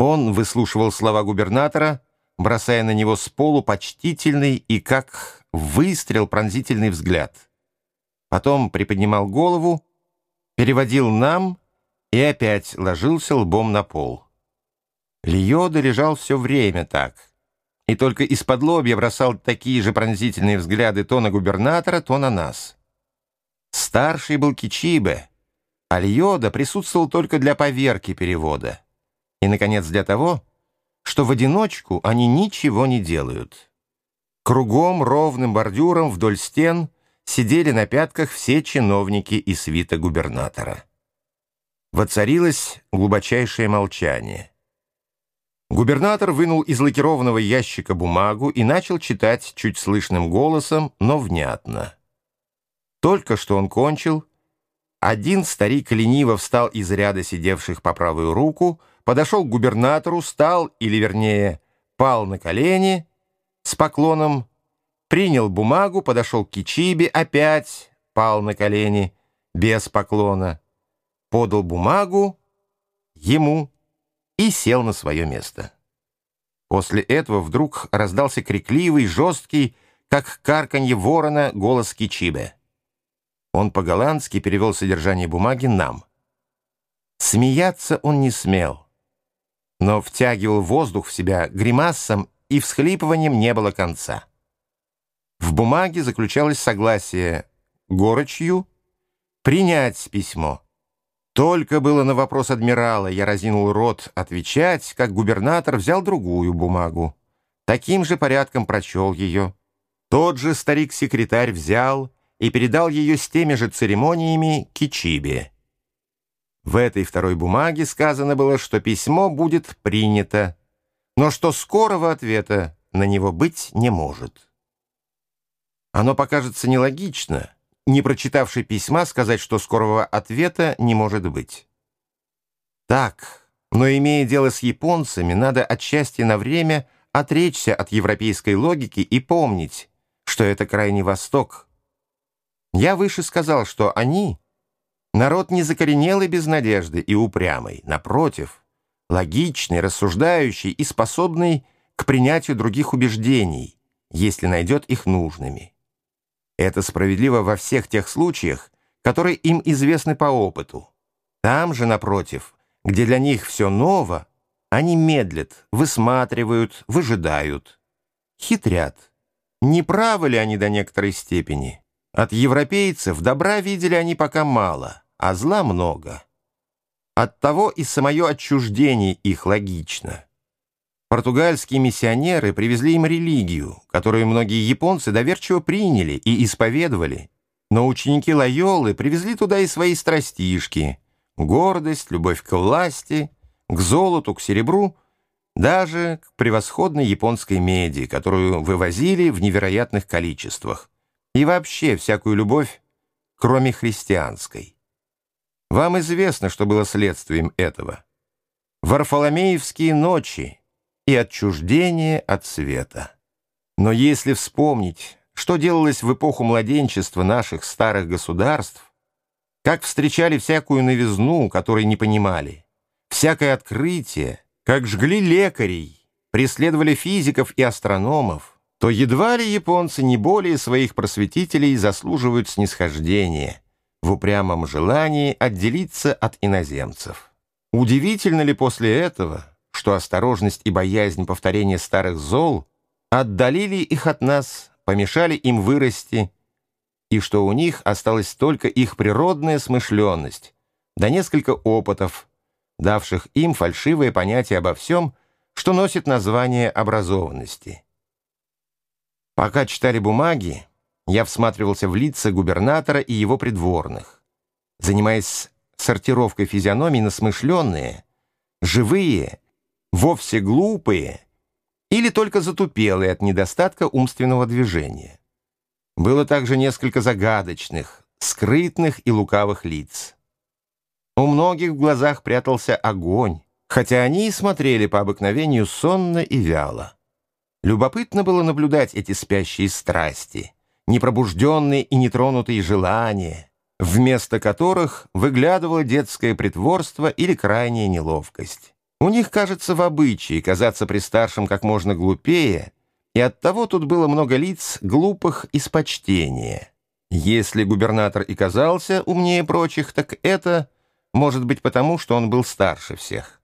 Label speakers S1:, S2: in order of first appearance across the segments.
S1: Он выслушивал слова губернатора, бросая на него с полу почтительный и, как выстрел, пронзительный взгляд. Потом приподнимал голову, переводил нам и опять ложился лбом на пол. Льода лежал все время так, и только из-под лобья бросал такие же пронзительные взгляды то на губернатора, то на нас. Старший был Кичибе, а Льода присутствовал только для поверки перевода. И, наконец, для того, что в одиночку они ничего не делают. Кругом ровным бордюром вдоль стен сидели на пятках все чиновники и свита губернатора. Воцарилось глубочайшее молчание. Губернатор вынул из лакированного ящика бумагу и начал читать чуть слышным голосом, но внятно. Только что он кончил, один старик лениво встал из ряда сидевших по правую руку, подошел к губернатору, стал, или вернее, пал на колени с поклоном, принял бумагу, подошел к Кичибе, опять пал на колени без поклона, подал бумагу ему и сел на свое место. После этого вдруг раздался крикливый, жесткий, как карканье ворона, голос Кичибе. Он по-голландски перевел содержание бумаги нам. Смеяться он не смел но втягивал воздух в себя гримасом, и всхлипыванием не было конца. В бумаге заключалось согласие горочью принять письмо. Только было на вопрос адмирала, я разинул рот отвечать, как губернатор взял другую бумагу. Таким же порядком прочел ее. Тот же старик-секретарь взял и передал ее с теми же церемониями Кичибе. В этой второй бумаге сказано было, что письмо будет принято, но что скорого ответа на него быть не может. Оно покажется нелогично, не прочитавший письма, сказать, что скорого ответа не может быть. Так, но имея дело с японцами, надо отчасти на время отречься от европейской логики и помнить, что это Крайний Восток. Я выше сказал, что они Народ не закоренелый без надежды и упрямый, напротив, логичный, рассуждающий и способный к принятию других убеждений, если найдет их нужными. Это справедливо во всех тех случаях, которые им известны по опыту. Там же, напротив, где для них все ново, они медлят, высматривают, выжидают, хитрят. Не правы ли они до некоторой степени? От европейцев добра видели они пока мало, а зла много. Оттого и самое отчуждение их логично. Португальские миссионеры привезли им религию, которую многие японцы доверчиво приняли и исповедовали. Но ученики Лайолы привезли туда и свои страстишки, гордость, любовь к власти, к золоту, к серебру, даже к превосходной японской меди, которую вывозили в невероятных количествах и вообще всякую любовь, кроме христианской. Вам известно, что было следствием этого. Варфоломеевские ночи и отчуждение от света. Но если вспомнить, что делалось в эпоху младенчества наших старых государств, как встречали всякую новизну, которой не понимали, всякое открытие, как жгли лекарей, преследовали физиков и астрономов, то едва ли японцы не более своих просветителей заслуживают снисхождения в упрямом желании отделиться от иноземцев. Удивительно ли после этого, что осторожность и боязнь повторения старых зол отдалили их от нас, помешали им вырасти, и что у них осталась только их природная смышленность, да несколько опытов, давших им фальшивое понятие обо всем, что носит название образованности. Пока читали бумаги, я всматривался в лица губернатора и его придворных, занимаясь сортировкой физиономий на смышленные, живые, вовсе глупые или только затупелые от недостатка умственного движения. Было также несколько загадочных, скрытных и лукавых лиц. У многих в глазах прятался огонь, хотя они и смотрели по обыкновению сонно и вяло. Любопытно было наблюдать эти спящие страсти, непробужденные и нетронутые желания, вместо которых выглядывало детское притворство или крайняя неловкость. У них, кажется, в обычае казаться при старшем как можно глупее, и оттого тут было много лиц глупых из почтения. Если губернатор и казался умнее прочих, так это, может быть, потому, что он был старше всех.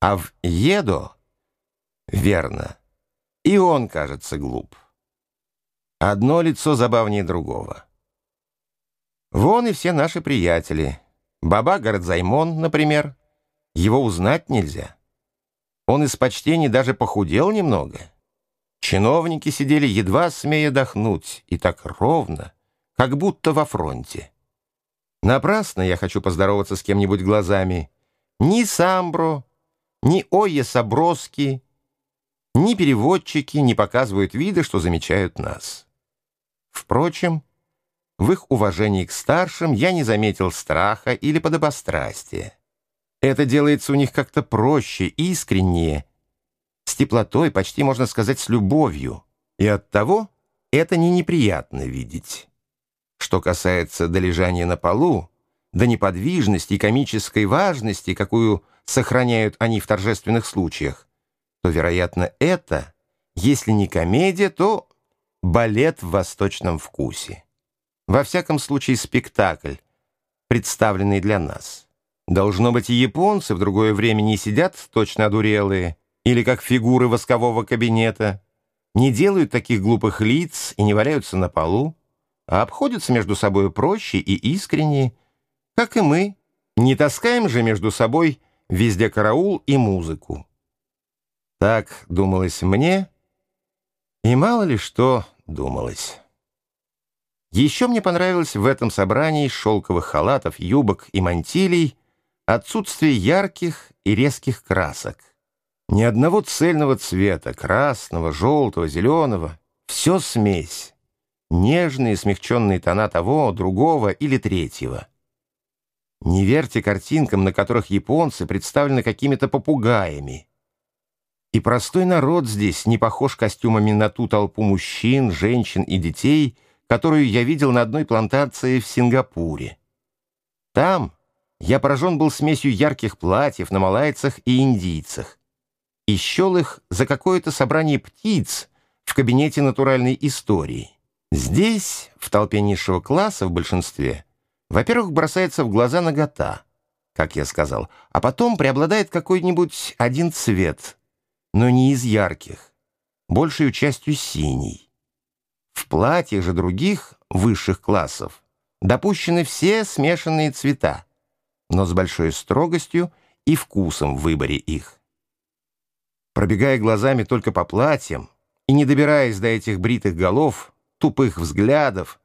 S1: А в Едо, верно, и он, кажется, глуп. Одно лицо забавнее другого. Вон и все наши приятели. Баба Городзаймон, например. Его узнать нельзя. Он из почтений даже похудел немного. Чиновники сидели, едва смея дохнуть, и так ровно, как будто во фронте. Напрасно я хочу поздороваться с кем-нибудь глазами. Ни Самбро, ни Ойе Саброски, ни переводчики не показывают вида, что замечают нас. Впрочем, в их уважении к старшим я не заметил страха или подобострастия. Это делается у них как-то проще, искреннее, с теплотой, почти можно сказать, с любовью. И оттого это не неприятно видеть. Что касается долежания на полу, до неподвижности и комической важности, какую сохраняют они в торжественных случаях, то, вероятно, это, если не комедия, то балет в восточном вкусе. Во всяком случае, спектакль, представленный для нас. Должно быть, и японцы в другое время не сидят точно одурелые, или как фигуры воскового кабинета, не делают таких глупых лиц и не валяются на полу, а обходятся между собой проще и искреннее, как и мы, не таскаем же между собой везде караул и музыку. Так думалось мне, и мало ли что думалось. Еще мне понравилось в этом собрании шелковых халатов, юбок и мантилей отсутствие ярких и резких красок. Ни одного цельного цвета, красного, желтого, зеленого. Все смесь. Нежные смягченные тона того, другого или третьего. Не верьте картинкам, на которых японцы представлены какими-то попугаями. И простой народ здесь не похож костюмами на ту толпу мужчин, женщин и детей, которую я видел на одной плантации в Сингапуре. Там я поражен был смесью ярких платьев на малайцах и индийцах и счел их за какое-то собрание птиц в кабинете натуральной истории. Здесь, в толпе низшего класса в большинстве, во-первых, бросается в глаза нагота, как я сказал, а потом преобладает какой-нибудь один цвет, но не из ярких, большей частью синий. В платьях же других высших классов допущены все смешанные цвета, но с большой строгостью и вкусом в выборе их. Пробегая глазами только по платьям и не добираясь до этих бритых голов, тупых взглядов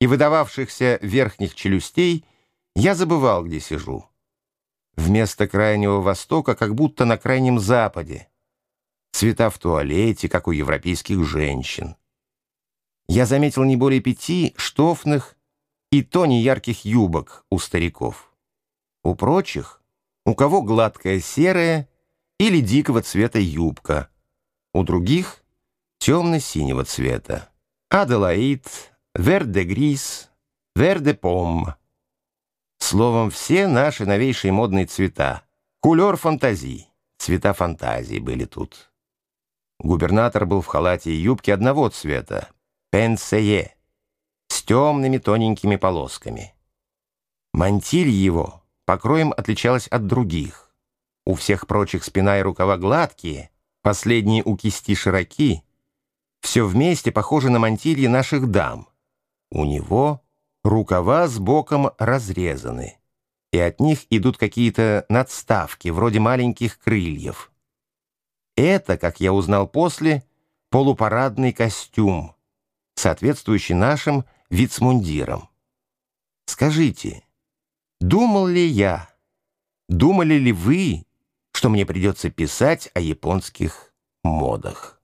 S1: и выдававшихся верхних челюстей, я забывал, где сижу. Вместо Крайнего Востока как будто на Крайнем Западе. Цвета в туалете, как у европейских женщин. Я заметил не более пяти штофных и то неярких юбок у стариков. У прочих, у кого гладкая серая, или дикого цвета юбка, у других — темно-синего цвета. Аделаид, верде-грис, верде-пом. Словом, все наши новейшие модные цвета. Кулер фантазии, цвета фантазии были тут. Губернатор был в халате и юбке одного цвета, пенсее, с темными тоненькими полосками. Мантиль его покроем отличалась от других. У всех прочих спина и рукава гладкие, последние у кисти широки. Все вместе похоже на мантильи наших дам. У него рукава с боком разрезаны, и от них идут какие-то надставки, вроде маленьких крыльев. Это, как я узнал после, полупарадный костюм, соответствующий нашим вицмундирам. Скажите, думал ли я, думали ли вы, что мне придется писать о японских модах.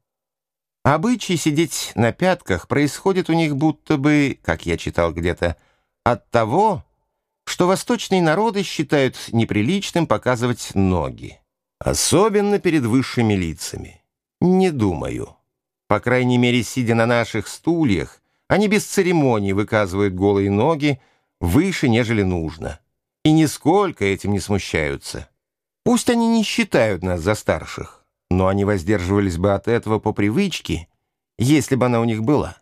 S1: Обычай сидеть на пятках происходит у них будто бы, как я читал где-то, от того, что восточные народы считают неприличным показывать ноги. Особенно перед высшими лицами. Не думаю. По крайней мере, сидя на наших стульях, они без церемоний выказывают голые ноги выше, нежели нужно. И нисколько этим не смущаются. Пусть они не считают нас за старших, но они воздерживались бы от этого по привычке, если бы она у них была.